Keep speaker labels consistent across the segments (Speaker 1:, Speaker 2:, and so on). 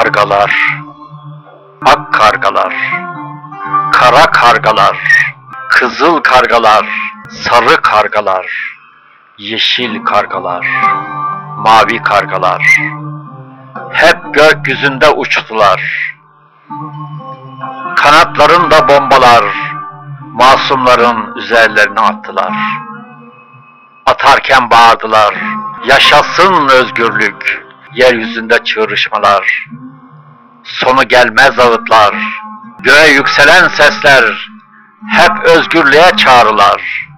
Speaker 1: Kargalar, ak kargalar, kara kargalar, kızıl kargalar, sarı kargalar, yeşil kargalar, mavi kargalar. Hep gökyüzünde uçtular. Kanatlarında bombalar, masumların üzerlerine attılar. Atarken bağırdılar, yaşasın özgürlük, yeryüzünde çığrışmalar. Sonu gelmez ağıtlar, göğe yükselen sesler, hep özgürlüğe çağrılar.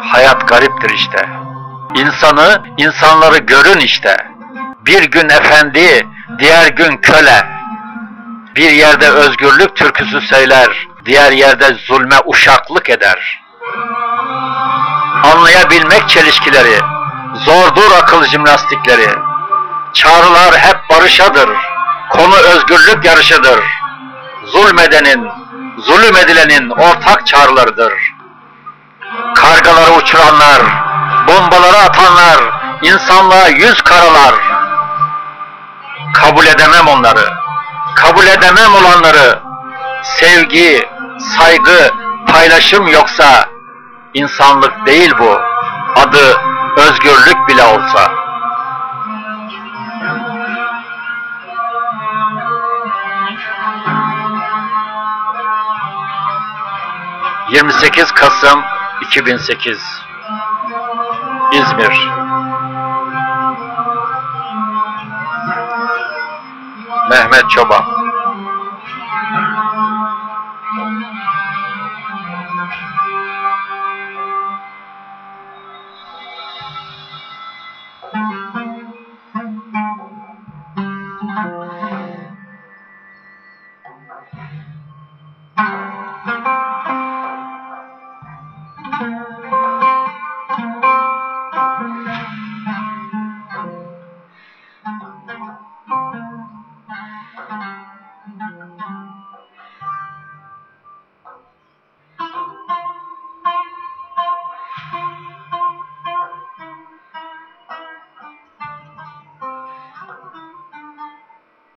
Speaker 1: Hayat gariptir işte. İnsanı, insanları görün işte. Bir gün efendi, diğer gün köle. Bir yerde özgürlük türküsü söyler, diğer yerde zulme uşaklık eder. Anlayabilmek çelişkileri, zordur akıl jimnastikleri. Çağrılar hep barışadır, konu özgürlük yarışıdır. Zulmedenin, zulüm edilenin ortak çağrılarıdır. Kargaları uçuranlar, bombaları atanlar, insanlığa yüz karalar. Kabul edemem onları, kabul edemem olanları. Sevgi, saygı, paylaşım yoksa insanlık değil bu. Adı özgürlük bile olsa. ...28 Kasım 2008 İzmir. Mehmet Çoban